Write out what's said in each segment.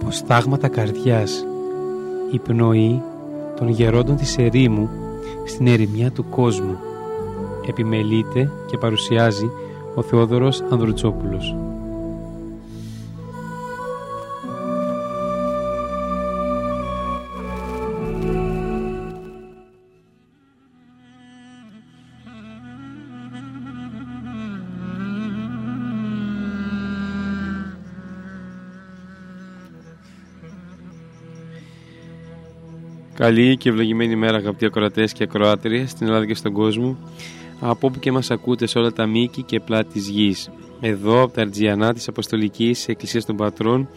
από στάγματα καρδιάς η πνοή των γερόντων της ερήμου στην ερημιά του κόσμου επιμελείται και παρουσιάζει ο Θεόδωρος Ανδρουτσόπουλος. Καλή και ευλογημένη μέρα αγαπητοί ακροατές και ακροάτριες στην Ελλάδα και στον κόσμο από όπου και μας ακούτε σε όλα τα μήκη και πλάτη της γης. Εδώ από τα Αρτζιανά της Αποστολικής Εκκλησίας των Πατρών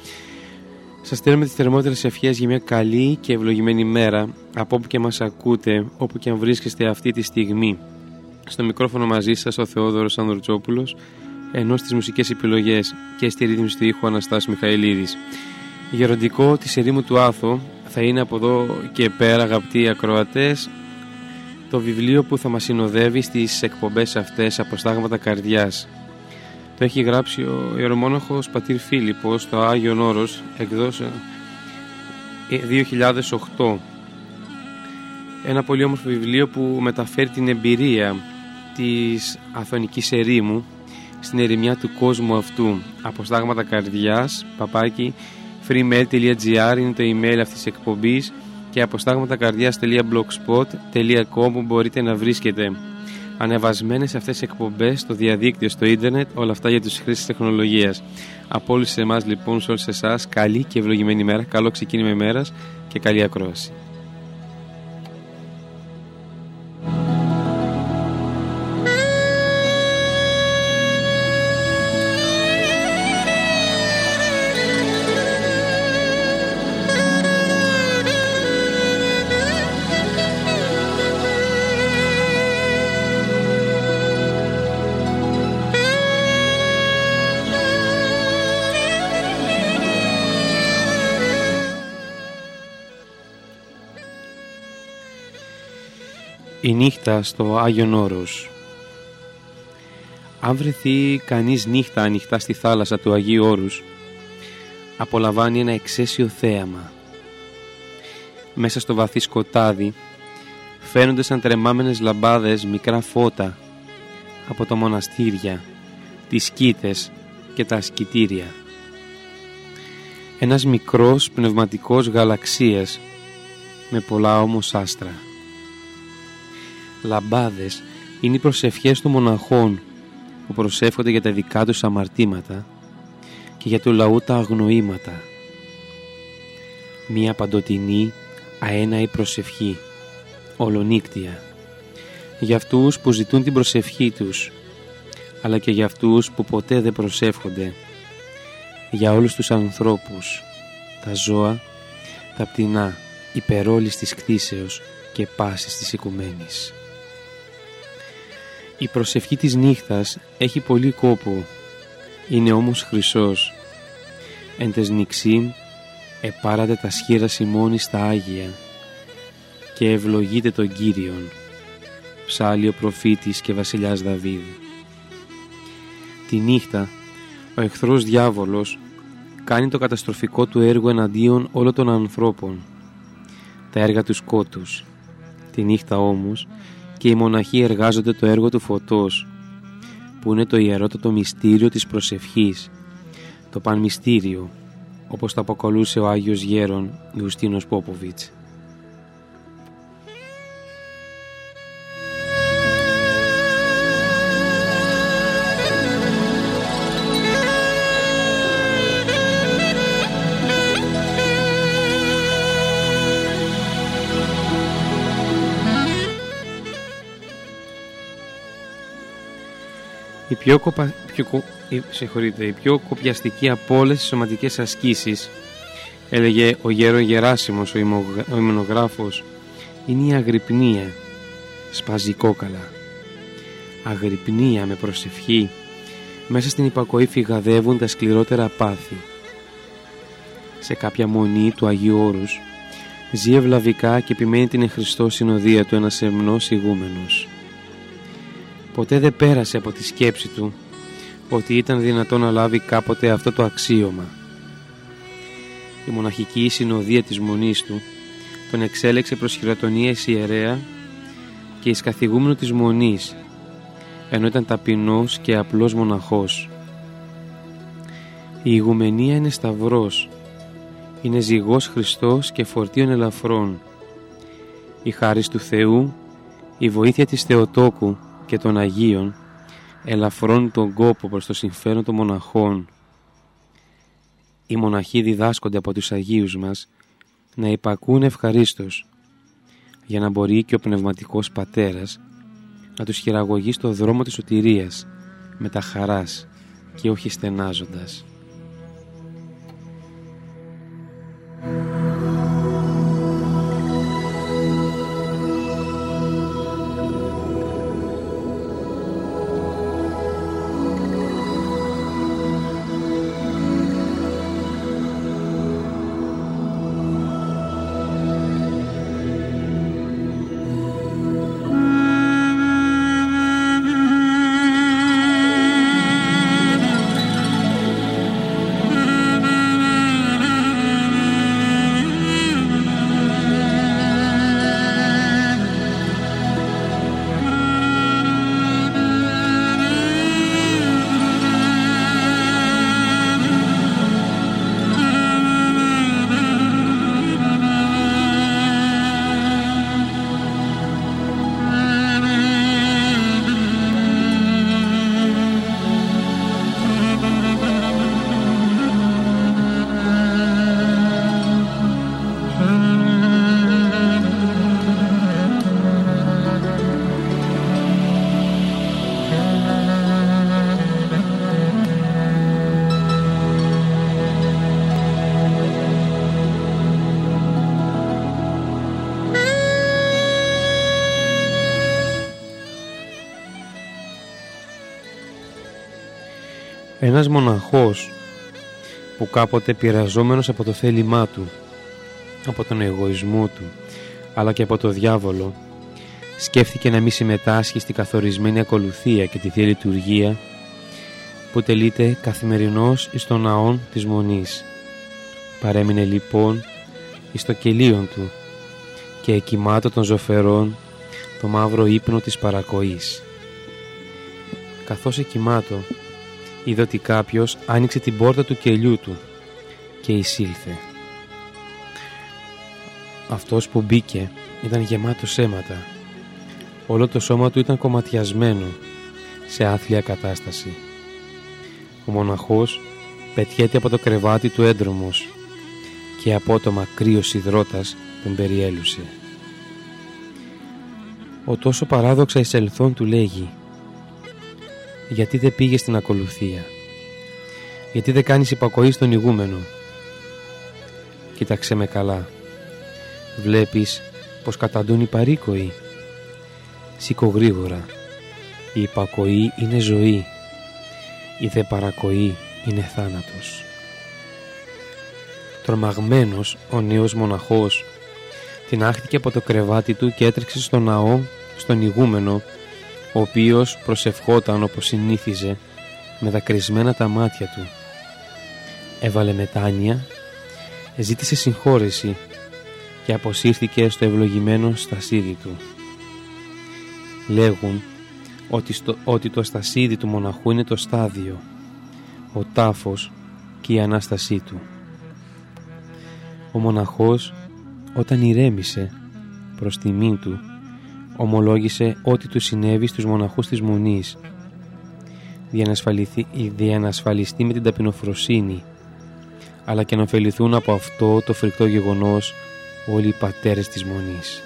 σας στέλνουμε τις θερμότερες ευχές για μια καλή και ευλογημένη μέρα από όπου και μας ακούτε, όπου και αν βρίσκεστε αυτή τη στιγμή. Στο μικρόφωνο μαζί σας ο Θεόδωρος Ανδροτσόπουλος ενώ στις μουσικές επιλογές και στη ρύθμιση του ήχου Αναστάσης Μιχαηλίδης. Γεροντικό της ερήμου του Άθο θα είναι από εδώ και πέρα αγαπητοί ακροατές το βιβλίο που θα μας συνοδεύει στις εκπομπές αυτές από στάγματα καρδιάς. Το έχει γράψει ο ιερομόναχος Πατήρ Φίλιππος στο Άγιον Όρος εκδόσε 2008 ένα πολύ όμορφο βιβλίο που μεταφέρει την εμπειρία της Αθωνικής ερήμου στην ερημιά του κόσμου αυτού από στάγματα καρδιάς παπάκι freemail.gr είναι το email αυτής της εκπομπής και αποστάγματακαρδιάς.blogspot.com που μπορείτε να βρίσκετε ανεβασμένες αυτές τις εκπομπές στο διαδίκτυο, στο ίντερνετ, όλα αυτά για τους χρήσεις τεχνολογίας. Από όλους εμάς λοιπόν, σε όλους εσάς, καλή και ευλογημένη μέρα, καλό ξεκίνημα ημέρας και καλή ακρόαση. Η νύχτα στο Άγιον Όρος Αν βρεθεί κανείς νύχτα ανοιχτά στη θάλασσα του Αγίου Όρους απολαμβάνει ένα εξαίσιο θέαμα. Μέσα στο βαθύ σκοτάδι φαίνονται σαν τρεμάμενες λαμπάδες μικρά φώτα από τα μοναστήρια, τις σκήτες και τα ασκητήρια. Ένας μικρός πνευματικός γαλαξίας με πολλά όμως άστρα λαμπάδες είναι οι προσευχές των μοναχών που προσεύχονται για τα δικά τους αμαρτήματα και για το λαού τα αγνοήματα. Μία παντοτινή αέναη προσευχή, ολονύκτια, για αυτούς που ζητούν την προσευχή τους, αλλά και για αυτούς που ποτέ δεν προσεύχονται, για όλους τους ανθρώπους, τα ζώα, τα πτηνά, υπερόλης της κτήσεως και πάσης της οικουμένης. Η προσευχή της νύχτας έχει πολύ κόπο, είναι όμως χρυσός. Εν τες νηξίν επάρατε τα σχήρα Σιμώνης στα Άγια και ευλογείτε τον Κύριον, ψάλλει ο προφήτης και βασιλιάς Δαβίδ. Τη νύχτα ο εχθρός διάβολος κάνει το καταστροφικό του έργο εναντίον όλων των ανθρώπων, τα έργα τους σκότους. Τη νύχτα όμως και οι μοναχοί εργάζονται το έργο του φωτός που είναι το ιερότατο μυστήριο της προσευχής το πανμυστήριο όπως το αποκαλούσε ο Άγιος Γέρον Ιουστίνος Πόποβιτς. Η πιο, κοπα... πιο... η πιο κοπιαστική από όλες τις σωματικές ασκήσεις, έλεγε ο γέρο Γεράσιμος, ο, ημο... ο ημενογράφος, είναι η αγρυπνία, σπάζει κόκαλα. Αγρυπνία με προσευχή, μέσα στην υπακοή φυγαδεύουν τα σκληρότερα πάθη. Σε κάποια μονή του Αγίου Όρους, ζει ευλαβικά και επιμένει την εχριστό συνοδεία του ένας εμνός ηγούμενος ποτέ δεν πέρασε από τη σκέψη του ότι ήταν δυνατό να λάβει κάποτε αυτό το αξίωμα. η μοναχική συνοδεία της μονής του τον εξέλεξε προς χειροτονία ιερέα και εις καθηγούμενο της μονής ενώ ήταν ταπεινός και απλός μοναχός. Η ηγουμενία είναι σταυρός, είναι ζυγός Χριστός και φορτίων ελαφρών. Η χάρις του Θεού, η βοήθεια της Θεοτόκου και των Αγίων ελαφρώνει τον κόπο προς το συμφέρον των μοναχών. Οι μοναχοί διδάσκονται από τους Αγίους μας να υπακούν ευχαρίστως για να μπορεί και ο Πνευματικός Πατέρας να τους χειραγωγεί στο δρόμο της σωτηρίας με τα χαράς και όχι στενάζοντας. Ένας μοναχός που κάποτε πειραζόμενος από το θέλημά του, από τον εγωισμό του, αλλά και από το διάβολο, σκέφτηκε να μην συμμετάσχει στη καθορισμένη ακολουθία και τη Θεία Λειτουργία που τελείται καθημερινώς εις των ναών της Μονής. Παρέμεινε λοιπόν εις το κελίον του και εκοιμάτω των ζωφερών το μαύρο ύπνο της παρακοής. Καθώς εκοιμάτω είδε ότι κάποιος άνοιξε την πόρτα του κελιού του και εισήλθε. Αυτός που μπήκε ήταν γεμάτος αίματα. Όλο το σώμα του ήταν κομματιασμένο σε άθλια κατάσταση. Ο μοναχός πετιέται από το κρεβάτι του έντρομος και απότομα κρύος υδρότας τον περιέλουσε. Ο τόσο παράδοξα εισελθόν του λέγει γιατί δεν πήγε στην ακολουθία. Γιατί δεν κάνεις υπακοή στον ηγούμενο. Κοίταξε με καλά. Βλέπεις πως καταντούν οι παρήκοοι. Σήκω γρήγορα. Η υπακοή είναι ζωή. Η δε παρακοή είναι θάνατος. Τρομαγμένος ο νέος μοναχός την άχτηκε από το κρεβάτι του και έτρεξε στο ναό στον ηγούμενο ο οποίος προσευχόταν όπως συνήθιζε με δακρυσμένα τα μάτια του. Έβαλε μετάνοια, ζήτησε συγχώρεση και αποσύρθηκε στο ευλογημένο στασίδι του. Λέγουν ότι, στο, ότι το στασίδι του μοναχού είναι το στάδιο, ο τάφος και η Ανάστασή του. Ο μοναχός όταν ηρέμησε προς τιμή του ομολόγησε ό,τι του συνέβη στους μοναχούς της Μονής διανασφαλιστεί με την ταπεινοφροσύνη αλλά και να ωφεληθούν από αυτό το φρικτό γεγονός όλοι οι πατέρες της Μονής.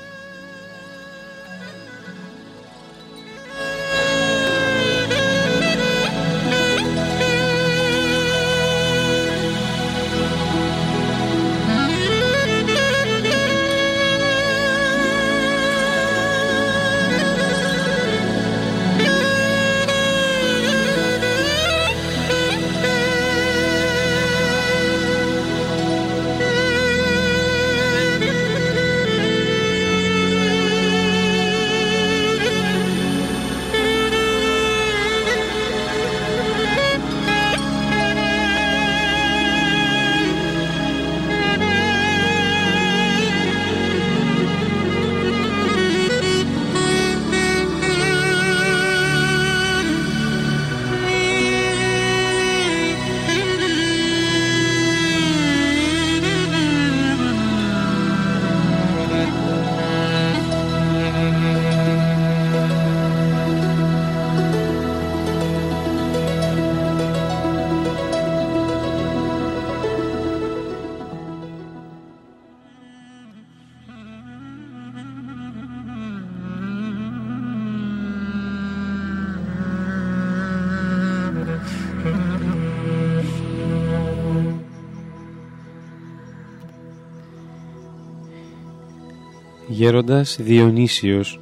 Γέροντας Διονύσιος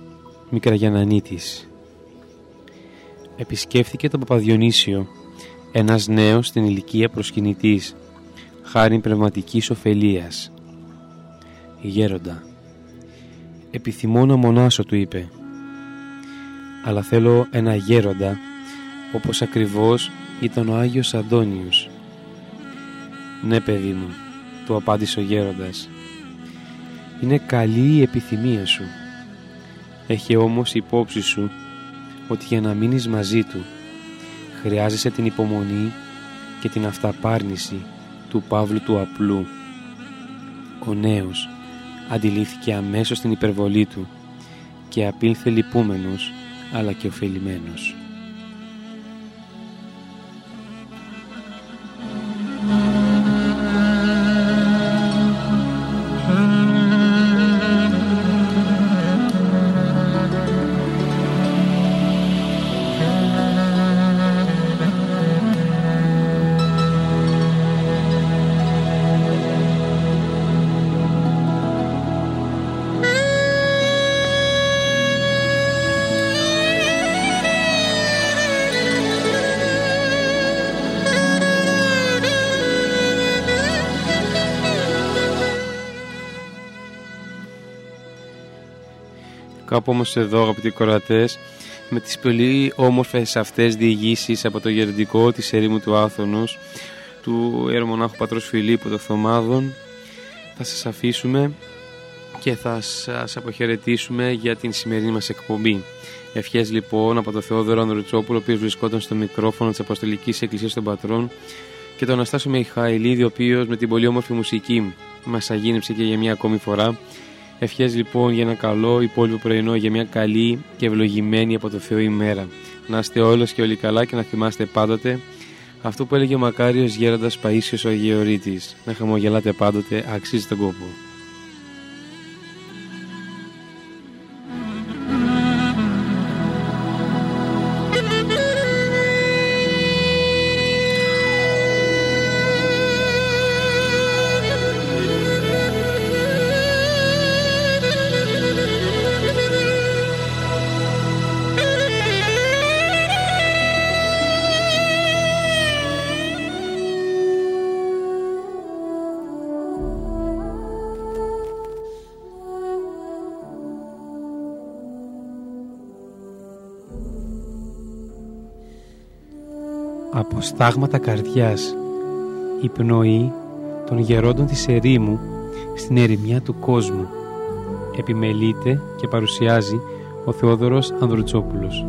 Μικραγιανανίτης Επισκέφθηκε τον Παπαδιονύσιο, ένας νέος στην ηλικία προσκυνητής, χάρη πνευματικής ωφελίας. Γέροντα «Επιθυμώ να μονάσω», του είπε, «αλλά θέλω ένα γέροντα, όπως ακριβώς ήταν ο Άγιος Αντώνιος». «Ναι, παιδί μου», του απάντησε ο γέροντας, είναι καλή η επιθυμία σου. Έχει όμως υπόψη σου ότι για να μείνεις μαζί του χρειάζεσαι την υπομονή και την αυταπάρνηση του Παύλου του Απλού. Ο νέος αντιλήφθηκε αμέσως την υπερβολή του και απήλθε λυπούμενος αλλά και ωφελημένος. Κάπου όμως εδώ αγαπητοί κορατές με τις πολύ όμορφες αυτές διηγήσεις από το γεροντικό της ερήμου του Άθωνος του Ιερομονάχου Πατρός Φιλίππου των Θωμάδων θα σας αφήσουμε και θα σας αποχαιρετήσουμε για την σημερινή μας εκπομπή. Ευχές λοιπόν από τον Θεόδωρο Ανδρουτσόπουλο, ο οποίος βρισκόταν στο μικρόφωνο της Αποστολικής Εκκλησίας των Πατρών και τον Αναστάσιο Μιχαηλίδη, ο οποίος με την πολύ όμορφη μουσική μας αγίνεψε και για μια ακόμη φορά Ευχές λοιπόν για ένα καλό υπόλοιπο πρωινό, για μια καλή και ευλογημένη από το Θεό ημέρα. Να είστε όλος και όλοι καλά και να θυμάστε πάντοτε αυτό που έλεγε ο μακάριος γέροντας Παΐσιος ο Αγιορείτης. Να χαμογελάτε πάντοτε, αξίζει τον κόπο. Από στάγματα καρδιάς η πνοή των γερόντων της ερήμου στην ερημιά του κόσμου επιμελείται και παρουσιάζει ο Θεόδωρος Ανδρουτσόπουλος.